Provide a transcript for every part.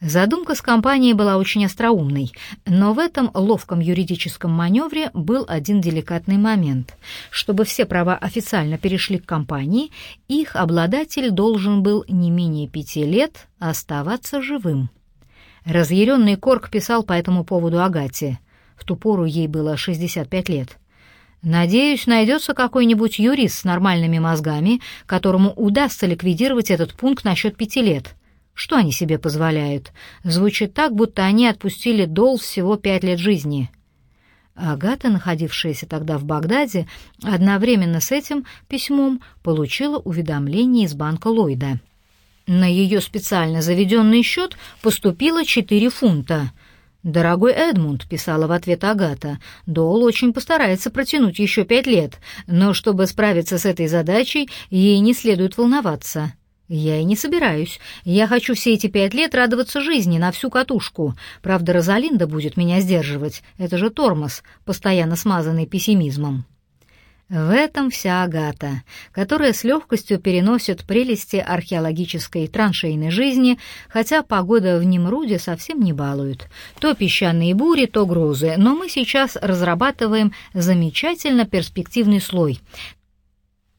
Задумка с компанией была очень остроумной, но в этом ловком юридическом маневре был один деликатный момент. Чтобы все права официально перешли к компании, их обладатель должен был не менее пяти лет оставаться живым. Разъяренный Корк писал по этому поводу Агате. В ту пору ей было 65 лет. «Надеюсь, найдется какой-нибудь юрист с нормальными мозгами, которому удастся ликвидировать этот пункт насчет пяти лет». Что они себе позволяют? Звучит так, будто они отпустили дол всего пять лет жизни. Агата, находившаяся тогда в Багдаде, одновременно с этим письмом получила уведомление из банка Ллойда. На ее специально заведенный счет поступило 4 фунта. «Дорогой Эдмунд», — писала в ответ Агата, — «Дол очень постарается протянуть еще пять лет, но чтобы справиться с этой задачей, ей не следует волноваться». «Я и не собираюсь. Я хочу все эти пять лет радоваться жизни на всю катушку. Правда, Розалинда будет меня сдерживать. Это же тормоз, постоянно смазанный пессимизмом». В этом вся Агата, которая с легкостью переносит прелести археологической траншейной жизни, хотя погода в Немруде совсем не балует. То песчаные бури, то грозы, но мы сейчас разрабатываем замечательно перспективный слой,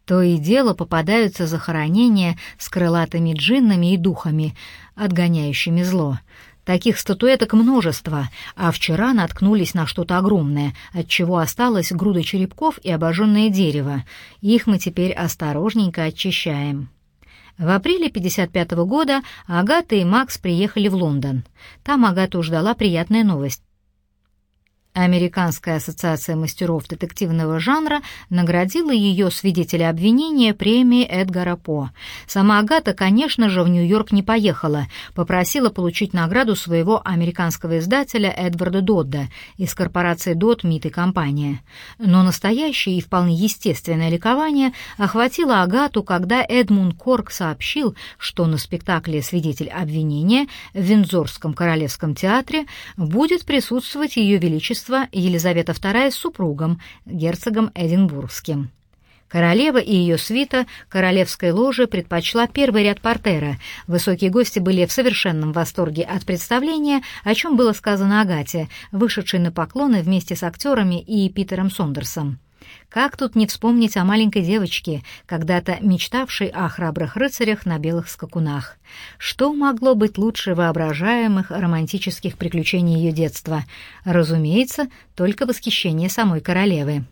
то и дело попадаются захоронения с крылатыми джиннами и духами, отгоняющими зло. Таких статуэток множество, а вчера наткнулись на что-то огромное, от чего осталась груда черепков и обожженное дерево. Их мы теперь осторожненько очищаем. В апреле 55 -го года Агата и Макс приехали в Лондон. Там Агату ждала приятная новость. Американская ассоциация мастеров детективного жанра наградила ее свидетеля обвинения премией Эдгара По. Сама Агата, конечно же, в Нью-Йорк не поехала, попросила получить награду своего американского издателя Эдварда Додда из корпорации Дод Мит и компания. Но настоящее и вполне естественное ликование охватило Агату, когда Эдмунд Корк сообщил, что на спектакле «Свидетель обвинения» в Виндзорском королевском театре будет присутствовать ее величество королевства Елизавета II с супругом, герцогом Эдинбургским. Королева и ее свита королевской ложи предпочла первый ряд портера. Высокие гости были в совершенном восторге от представления, о чем было сказано Агате, вышедшей на поклоны вместе с актерами и Питером Сондерсом. Как тут не вспомнить о маленькой девочке, когда-то мечтавшей о храбрых рыцарях на белых скакунах? Что могло быть лучше воображаемых романтических приключений ее детства? Разумеется, только восхищение самой королевы.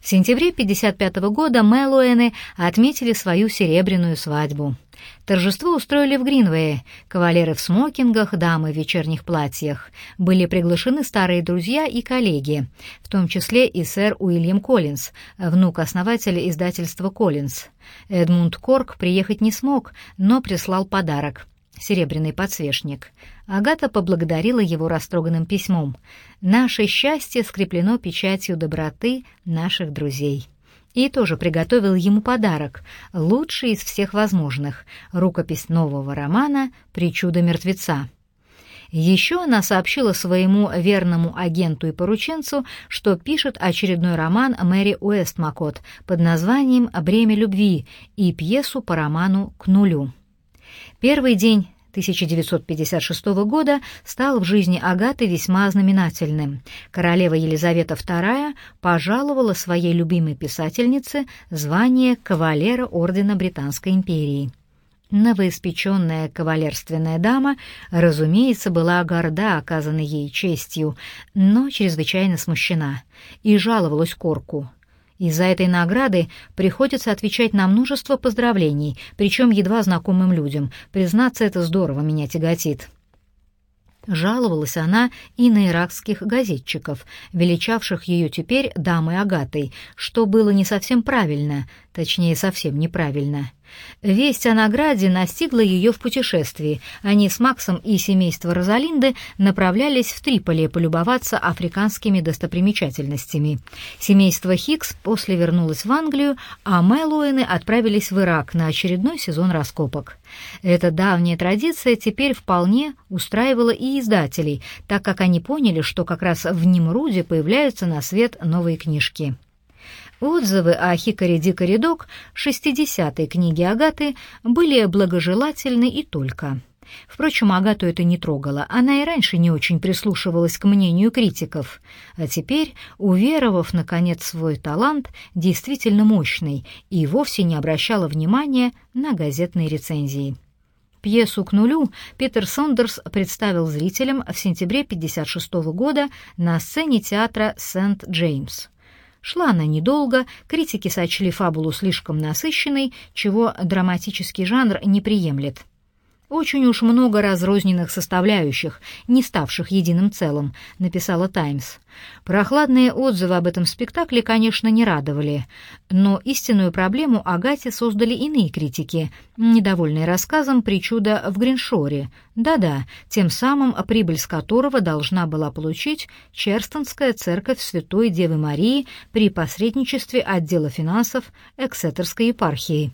В сентябре 55 года Мэллоуэны отметили свою серебряную свадьбу. Торжество устроили в Гринвее. Кавалеры в смокингах, дамы в вечерних платьях. Были приглашены старые друзья и коллеги, в том числе и сэр Уильям Коллинз, внук основателя издательства «Коллинз». Эдмунд Корк приехать не смог, но прислал подарок — серебряный подсвечник. Агата поблагодарила его растроганным письмом. «Наше счастье скреплено печатью доброты наших друзей» и тоже приготовил ему подарок, лучший из всех возможных — рукопись нового романа «Причуда мертвеца». Еще она сообщила своему верному агенту и порученцу, что пишет очередной роман Мэри Уэстмакот под названием «Бремя любви» и пьесу по роману «К нулю». Первый день 1956 года стал в жизни Агаты весьма знаменательным. Королева Елизавета II пожаловала своей любимой писательнице звание кавалера Ордена Британской империи. Новоиспеченная кавалерственная дама, разумеется, была горда оказанной ей честью, но чрезвычайно смущена и жаловалась Корку. Из-за этой награды приходится отвечать на множество поздравлений, причем едва знакомым людям. Признаться, это здорово меня тяготит. Жаловалась она и на иракских газетчиков, величавших ее теперь дамой Агатой, что было не совсем правильно, точнее, совсем неправильно. Весть о награде настигла ее в путешествии. Они с Максом и семейство Розалинды направлялись в Триполи полюбоваться африканскими достопримечательностями. Семейство Хикс после вернулось в Англию, а Мэллоуэны отправились в Ирак на очередной сезон раскопок. Эта давняя традиция теперь вполне устраивала и издателей, так как они поняли, что как раз в Нимруде появляются на свет новые книжки. Отзывы о «Хикаре-дикаре док» 60-й книги Агаты были благожелательны и только. Впрочем, Агату это не трогало. Она и раньше не очень прислушивалась к мнению критиков. А теперь, уверовав, наконец, свой талант, действительно мощный, и вовсе не обращала внимания на газетные рецензии. Пьесу «К нулю» Питер Сондерс представил зрителям в сентябре 1956 года на сцене театра Сент-Джеймс. Шла она недолго, критики сочли фабулу слишком насыщенной, чего драматический жанр не приемлет. «Очень уж много разрозненных составляющих, не ставших единым целым», — написала «Таймс». Прохладные отзывы об этом спектакле, конечно, не радовали, но истинную проблему Агате создали иные критики, недовольные рассказом «Причуда в Гриншоре». Да-да, тем самым прибыль с которого должна была получить Черстонская церковь Святой Девы Марии при посредничестве отдела финансов Эксетерской епархии.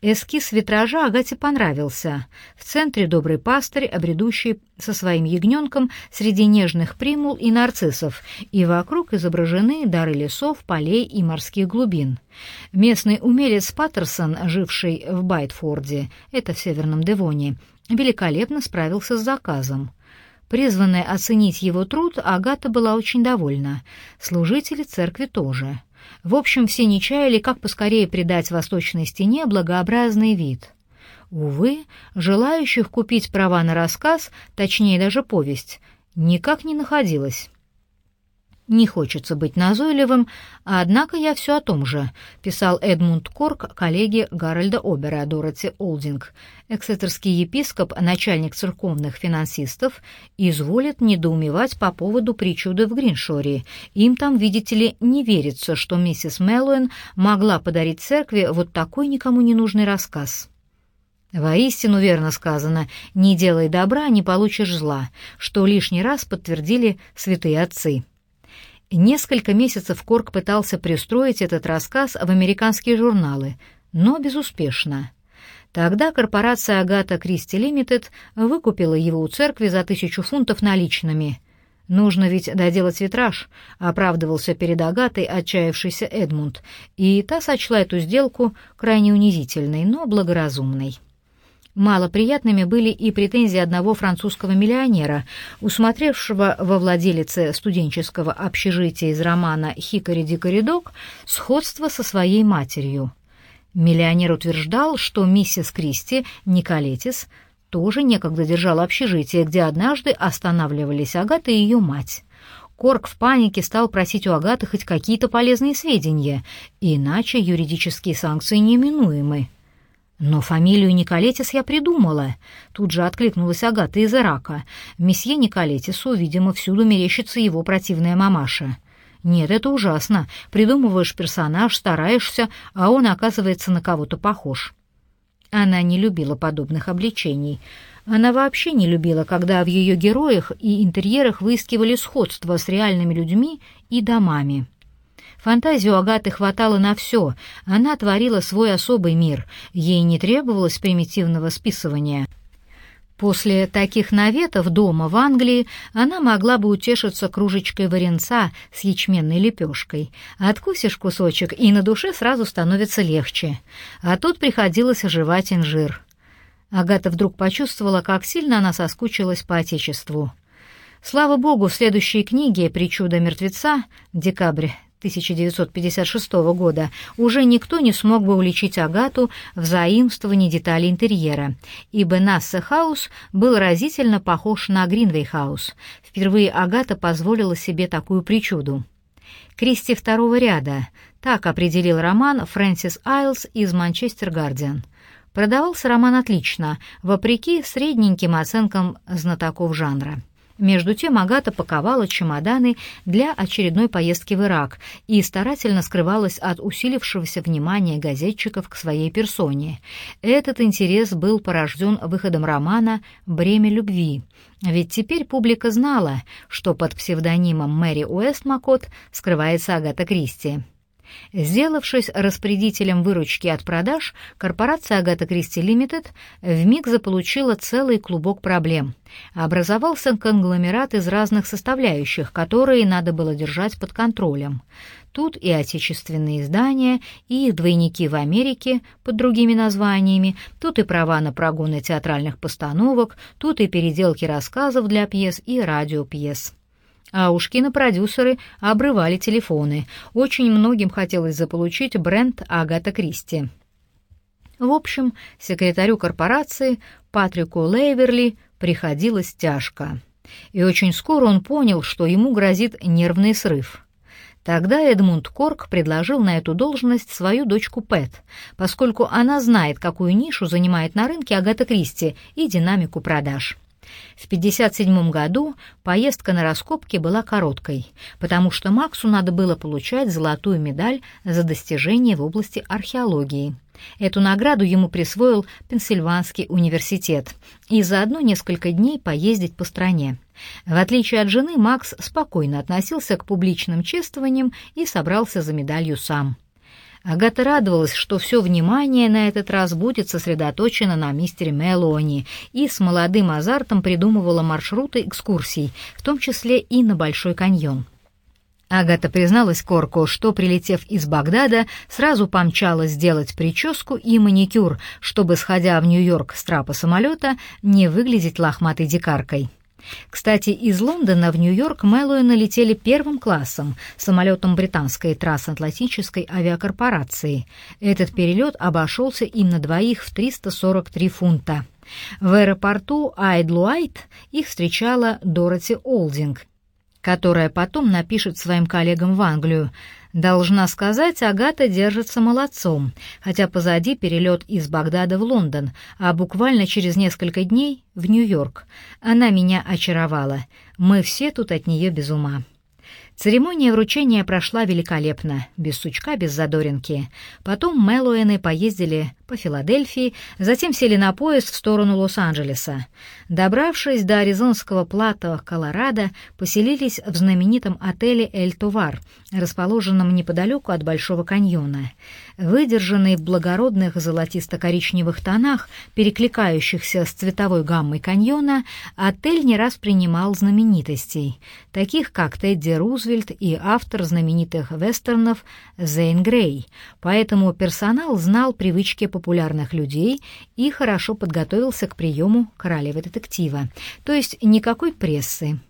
Эскиз витража Агате понравился. В центре добрый пастырь, обредущий со своим ягненком среди нежных примул и нарциссов, и вокруг изображены дары лесов, полей и морских глубин. Местный умелец Паттерсон, живший в Байтфорде, это в Северном Девоне, великолепно справился с заказом. Призванная оценить его труд, Агата была очень довольна. Служители церкви тоже. В общем, все не чаяли, как поскорее придать восточной стене благообразный вид. Увы, желающих купить права на рассказ, точнее даже повесть, никак не находилось. «Не хочется быть назойливым, однако я все о том же», — писал Эдмунд Корк коллеге Гарольда Обера Дороти Олдинг. Эксетерский епископ, начальник церковных финансистов, изволит недоумевать по поводу причуды в Гриншоре. Им там, видите ли, не верится, что миссис Мэллоуэн могла подарить церкви вот такой никому не нужный рассказ. Воистину верно сказано «не делай добра, не получишь зла», что лишний раз подтвердили святые отцы. Несколько месяцев Корк пытался пристроить этот рассказ в американские журналы, но безуспешно. Тогда корпорация Агата Кристи Лимитед выкупила его у церкви за тысячу фунтов наличными. «Нужно ведь доделать витраж», — оправдывался перед Агатой отчаявшийся Эдмунд, и та сочла эту сделку крайне унизительной, но благоразумной. Малоприятными были и претензии одного французского миллионера, усмотревшего во владелице студенческого общежития из романа «Хикари-дикари-док» сходство со своей матерью. Миллионер утверждал, что миссис Кристи Николетис тоже некогда держала общежитие, где однажды останавливались Агата и ее мать. Корк в панике стал просить у Агаты хоть какие-то полезные сведения, иначе юридические санкции неминуемы. «Но фамилию Николетис я придумала», — тут же откликнулась Агата из Ирака. «Месье Николетису, видимо, всюду мерещится его противная мамаша». «Нет, это ужасно. Придумываешь персонаж, стараешься, а он оказывается на кого-то похож». Она не любила подобных обличений. Она вообще не любила, когда в ее героях и интерьерах выискивали сходство с реальными людьми и домами. Фантазию Агаты хватало на все, она творила свой особый мир, ей не требовалось примитивного списывания. После таких наветов дома в Англии она могла бы утешиться кружечкой варенца с ячменной лепешкой. Откусишь кусочек, и на душе сразу становится легче. А тут приходилось оживать инжир. Агата вдруг почувствовала, как сильно она соскучилась по Отечеству. Слава богу, в следующей книге «Причуда мертвеца» декабрь 1956 года уже никто не смог бы уличить Агату в заимствовании деталей интерьера, ибо Насса Хаус был разительно похож на Гринвей Хаус. Впервые Агата позволила себе такую причуду. Кристи второго ряда, так определил роман Фрэнсис Айлс из «Манчестер Гардиан». Продавался роман отлично, вопреки средненьким оценкам знатоков жанра. Между тем Агата паковала чемоданы для очередной поездки в Ирак и старательно скрывалась от усилившегося внимания газетчиков к своей персоне. Этот интерес был порожден выходом романа «Бремя любви», ведь теперь публика знала, что под псевдонимом Мэри Уэстмакот скрывается Агата Кристи. Сделавшись распорядителем выручки от продаж, корпорация Агата Кристи Лимитед вмиг заполучила целый клубок проблем. Образовался конгломерат из разных составляющих, которые надо было держать под контролем. Тут и отечественные издания, и их двойники в Америке под другими названиями, тут и права на прогоны театральных постановок, тут и переделки рассказов для пьес и радиопьес. А уж кинопродюсеры обрывали телефоны. Очень многим хотелось заполучить бренд Агата Кристи. В общем, секретарю корпорации Патрику Лейверли приходилось тяжко. И очень скоро он понял, что ему грозит нервный срыв. Тогда Эдмунд Корк предложил на эту должность свою дочку Пэт, поскольку она знает, какую нишу занимает на рынке Агата Кристи и динамику продаж. В 1957 году поездка на раскопки была короткой, потому что Максу надо было получать золотую медаль за достижения в области археологии. Эту награду ему присвоил Пенсильванский университет и заодно несколько дней поездить по стране. В отличие от жены, Макс спокойно относился к публичным чествованиям и собрался за медалью сам. Агата радовалась, что все внимание на этот раз будет сосредоточено на мистере Мелони, и с молодым азартом придумывала маршруты экскурсий, в том числе и на Большой каньон. Агата призналась Корку, что, прилетев из Багдада, сразу помчалась сделать прическу и маникюр, чтобы, сходя в Нью-Йорк с трапа самолета, не выглядеть лохматой дикаркой. Кстати, из Лондона в Нью-Йорк Мэллоуи налетели первым классом, самолетом британской трансатлантической авиакорпорации. Этот перелет обошелся им на двоих в 343 фунта. В аэропорту Айдлуайт их встречала Дороти Олдинг, которая потом напишет своим коллегам в Англию – Должна сказать, Агата держится молодцом, хотя позади перелет из Багдада в Лондон, а буквально через несколько дней в Нью-Йорк. Она меня очаровала. Мы все тут от нее без ума. Церемония вручения прошла великолепно, без сучка, без задоринки. Потом Мэллоуэны поездили по Филадельфии, затем сели на поезд в сторону Лос-Анджелеса. Добравшись до аризонского плато Колорадо, поселились в знаменитом отеле «Эль Тувар», расположенном неподалеку от Большого каньона. Выдержанный в благородных золотисто-коричневых тонах, перекликающихся с цветовой гаммой каньона, отель не раз принимал знаменитостей, таких как Тедди Рузвельт и автор знаменитых вестернов Зейн Грей, поэтому персонал знал привычки популярных людей и хорошо подготовился к приему королевы детектива, то есть никакой прессы.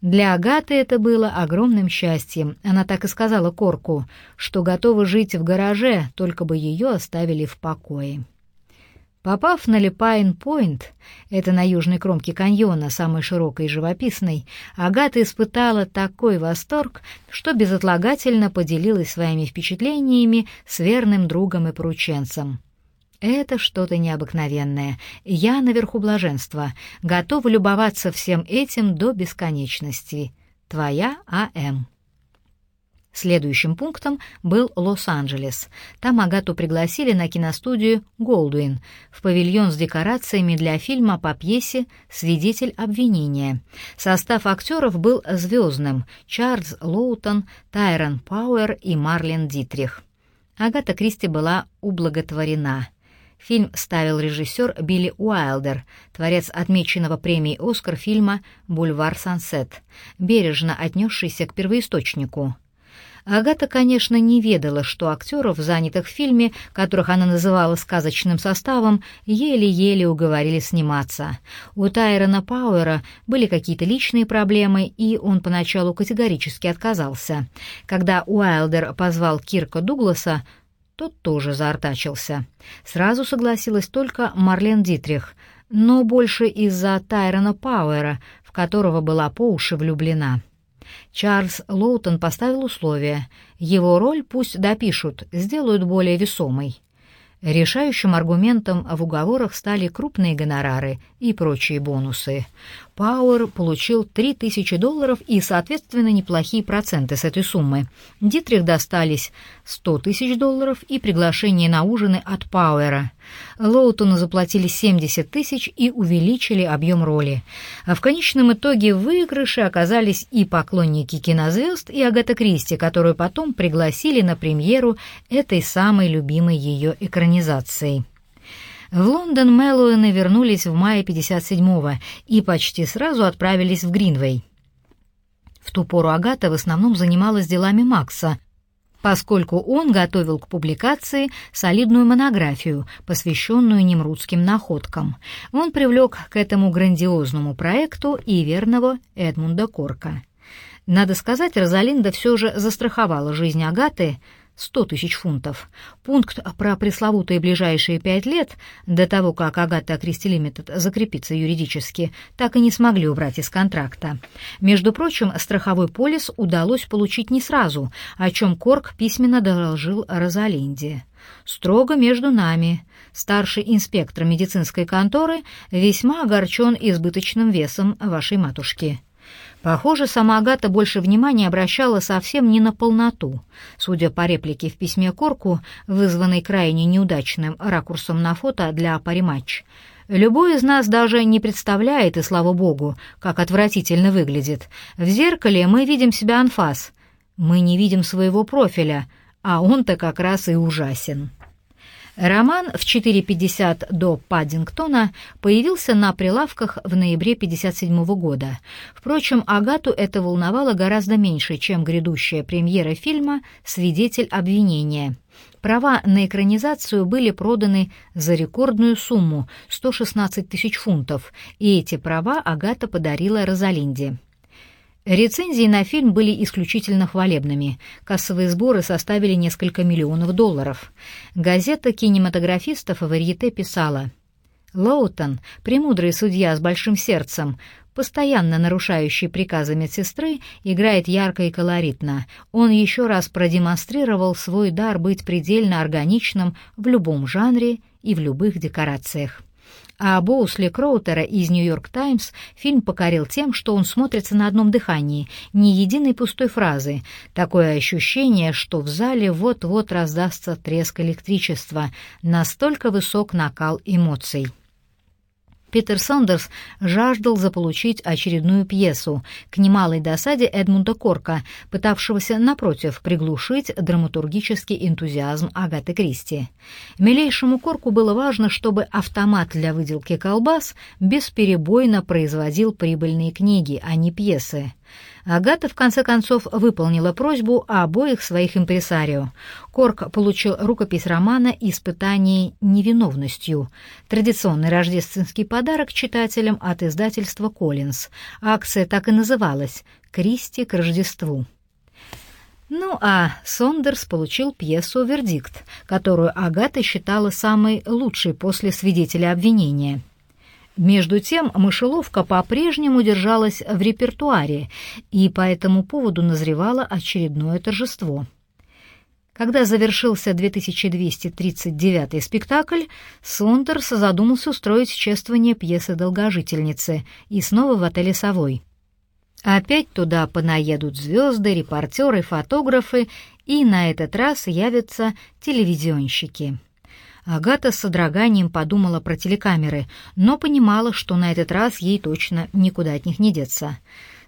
Для Агаты это было огромным счастьем. Она так и сказала Корку, что готова жить в гараже, только бы ее оставили в покое. Попав на Липайн-Пойнт, это на южной кромке каньона, самой широкой и живописной, Агата испытала такой восторг, что безотлагательно поделилась своими впечатлениями с верным другом и порученцем. Это что-то необыкновенное. Я наверху блаженства, готова любоваться всем этим до бесконечности. Твоя А.М. Следующим пунктом был Лос-Анджелес. Там Агату пригласили на киностудию «Голдуин» в павильон с декорациями для фильма по пьесе «Свидетель обвинения». Состав актеров был звездным — Чарльз Лоутон, Тайрон Пауэр и Марлен Дитрих. Агата Кристи была ублаготворена. Фильм ставил режиссер Билли Уайлдер, творец отмеченного премией «Оскар» фильма «Бульвар Сансет», бережно отнесшийся к первоисточнику. Агата, конечно, не ведала, что актеров, занятых в фильме, которых она называла сказочным составом, еле-еле уговорили сниматься. У Тайрона Пауэра были какие-то личные проблемы, и он поначалу категорически отказался. Когда Уайлдер позвал Кирка Дугласа, тот тоже заортачился. Сразу согласилась только Марлен Дитрих, но больше из-за Тайрона Пауэра, в которого была по уши влюблена. Чарльз Лоутон поставил условие. Его роль пусть допишут, сделают более весомой. Решающим аргументом в уговорах стали крупные гонорары и прочие бонусы. Пауэр получил 3000 долларов и, соответственно, неплохие проценты с этой суммы. Дитрих достались 100 тысяч долларов и приглашение на ужины от Пауэра — Лоутону заплатили 70 тысяч и увеличили объем роли. А в конечном итоге в выигрыше оказались и поклонники кинозвезд, и Агата Кристи, которую потом пригласили на премьеру этой самой любимой ее экранизации. В Лондон Мэллоуэны вернулись в мае 57-го и почти сразу отправились в Гринвей. В ту пору Агата в основном занималась делами Макса, поскольку он готовил к публикации солидную монографию, посвященную немрудским находкам. Он привлек к этому грандиозному проекту и верного Эдмунда Корка. Надо сказать, Розалинда все же застраховала жизнь Агаты – 100 тысяч фунтов. Пункт про пресловутые ближайшие пять лет, до того, как Агата Кристи Лимитед закрепится юридически, так и не смогли убрать из контракта. Между прочим, страховой полис удалось получить не сразу, о чем Корк письменно доложил Розалинде. «Строго между нами. Старший инспектор медицинской конторы весьма огорчен избыточным весом вашей матушки». Похоже, сама Агата больше внимания обращала совсем не на полноту. Судя по реплике в письме Корку, вызванной крайне неудачным ракурсом на фото для париматч, Любой из нас даже не представляет, и слава богу, как отвратительно выглядит. В зеркале мы видим себя анфас. Мы не видим своего профиля, а он-то как раз и ужасен. Роман в 4.50 до Паддингтона появился на прилавках в ноябре 1957 года. Впрочем, Агату это волновало гораздо меньше, чем грядущая премьера фильма «Свидетель обвинения». Права на экранизацию были проданы за рекордную сумму — 116 тысяч фунтов, и эти права Агата подарила Розалинде. Рецензии на фильм были исключительно хвалебными. Кассовые сборы составили несколько миллионов долларов. Газета кинематографистов «Варьете» писала «Лоутон, премудрый судья с большим сердцем, постоянно нарушающий приказы медсестры, играет ярко и колоритно. Он еще раз продемонстрировал свой дар быть предельно органичным в любом жанре и в любых декорациях. А Боусли Кроутера из «Нью-Йорк Таймс» фильм покорил тем, что он смотрится на одном дыхании, ни единой пустой фразы. Такое ощущение, что в зале вот-вот раздастся треск электричества. Настолько высок накал эмоций. Питер Сондерс жаждал заполучить очередную пьесу, к немалой досаде Эдмунда Корка, пытавшегося, напротив, приглушить драматургический энтузиазм Агаты Кристи. Милейшему Корку было важно, чтобы автомат для выделки колбас бесперебойно производил прибыльные книги, а не пьесы. Агата в конце концов выполнила просьбу обоих своих импресарио. Корк получил рукопись романа «Испытание невиновностью», традиционный рождественский подарок читателям от издательства «Коллинз». Акция так и называлась «Кристи к Рождеству». Ну а Сондерс получил пьесу «Вердикт», которую Агата считала самой лучшей после свидетеля обвинения — между тем мышеловка по-прежнему держалась в репертуаре и по этому поводу назревало очередное торжество. Когда завершился 2239 спектакль, Сондерс задумался устроить чествование пьесы «Долгожительницы» и снова в отеле «Совой». Опять туда понаедут звезды, репортеры, фотографы, и на этот раз явятся телевизионщики. Агата с содроганием подумала про телекамеры, но понимала, что на этот раз ей точно никуда от них не деться.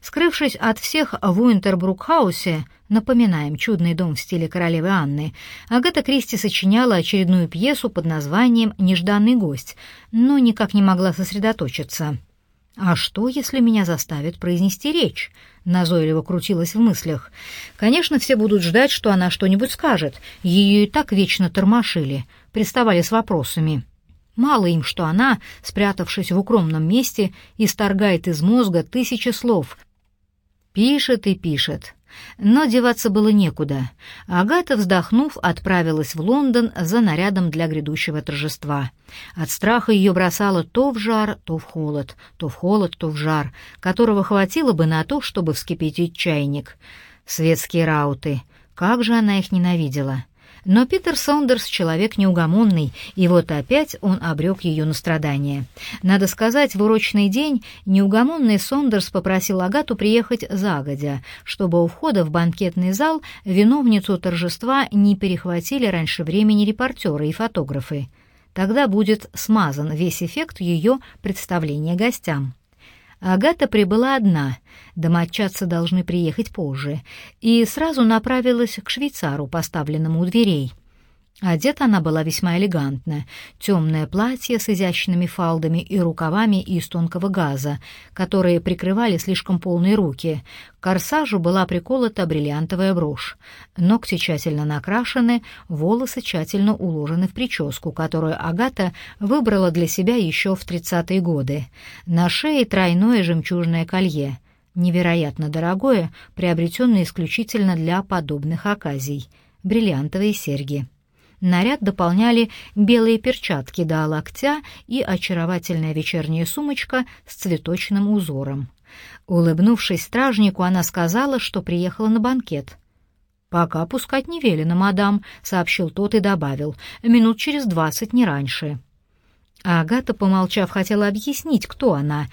Скрывшись от всех в Уинтербрук-хаусе, напоминаем «Чудный дом» в стиле королевы Анны, Агата Кристи сочиняла очередную пьесу под названием «Нежданный гость», но никак не могла сосредоточиться. «А что, если меня заставят произнести речь?» — назойливо крутилась в мыслях. «Конечно, все будут ждать, что она что-нибудь скажет. Ее и так вечно тормошили, приставали с вопросами. Мало им, что она, спрятавшись в укромном месте, исторгает из мозга тысячи слов. Пишет и пишет, но деваться было некуда. Агата, вздохнув, отправилась в Лондон за нарядом для грядущего торжества. От страха ее бросало то в жар, то в холод, то в холод, то в жар, которого хватило бы на то, чтобы вскипятить чайник. Светские рауты. Как же она их ненавидела! Но Питер Сондерс человек неугомонный, и вот опять он обрек ее на страдания. Надо сказать, в урочный день неугомонный Сондерс попросил Агату приехать загодя, чтобы у входа в банкетный зал виновницу торжества не перехватили раньше времени репортеры и фотографы. Тогда будет смазан весь эффект ее представления гостям. Агата прибыла одна, домочадцы должны приехать позже, и сразу направилась к швейцару, поставленному у дверей — Одета она была весьма элегантно. Темное платье с изящными фалдами и рукавами из тонкого газа, которые прикрывали слишком полные руки. К корсажу была приколота бриллиантовая брошь. Ногти тщательно накрашены, волосы тщательно уложены в прическу, которую Агата выбрала для себя еще в тридцатые годы. На шее тройное жемчужное колье. Невероятно дорогое, приобретенное исключительно для подобных оказий. Бриллиантовые серьги. Наряд дополняли белые перчатки до локтя и очаровательная вечерняя сумочка с цветочным узором. Улыбнувшись стражнику, она сказала, что приехала на банкет. «Пока пускать не велено, мадам», — сообщил тот и добавил, «минут через двадцать, не раньше». Агата, помолчав, хотела объяснить, кто она,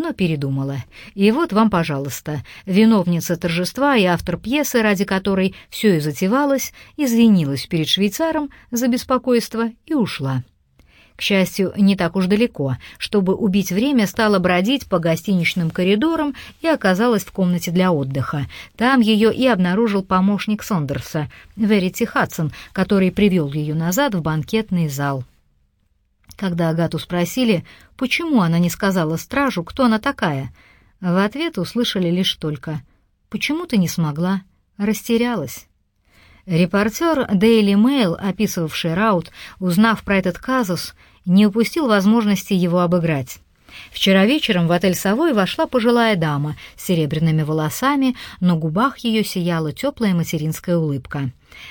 но передумала. И вот вам, пожалуйста, виновница торжества и автор пьесы, ради которой все и затевалось, извинилась перед швейцаром за беспокойство и ушла. К счастью, не так уж далеко. Чтобы убить время, стала бродить по гостиничным коридорам и оказалась в комнате для отдыха. Там ее и обнаружил помощник Сондерса, Верити Хадсон, который привел ее назад в банкетный зал. Когда Агату спросили, почему она не сказала стражу, кто она такая, в ответ услышали лишь только «Почему ты не смогла?» Растерялась. Репортер Daily Mail, описывавший Раут, узнав про этот казус, не упустил возможности его обыграть. Вчера вечером в отель «Совой» вошла пожилая дама с серебряными волосами, на губах ее сияла теплая материнская улыбка.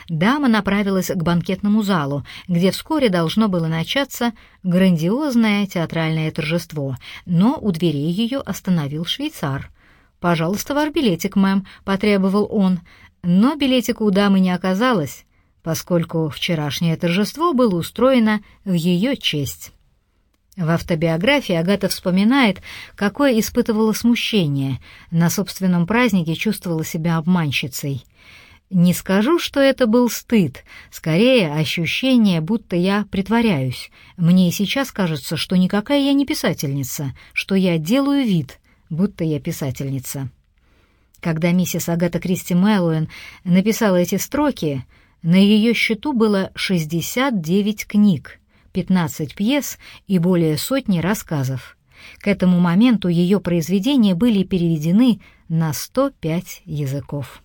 Дама направилась к банкетному залу, где вскоре должно было начаться грандиозное театральное торжество, но у дверей ее остановил швейцар. «Пожалуйста, ваш билетик, мэм», — потребовал он, но билетика у дамы не оказалось, поскольку вчерашнее торжество было устроено в ее честь. В автобиографии Агата вспоминает, какое испытывала смущение. На собственном празднике чувствовала себя обманщицей. Не скажу, что это был стыд, скорее ощущение, будто я притворяюсь. Мне и сейчас кажется, что никакая я не писательница, что я делаю вид, будто я писательница. Когда миссис Агата Кристи Мэллоуэн написала эти строки, на ее счету было 69 книг, 15 пьес и более сотни рассказов. К этому моменту ее произведения были переведены на 105 языков.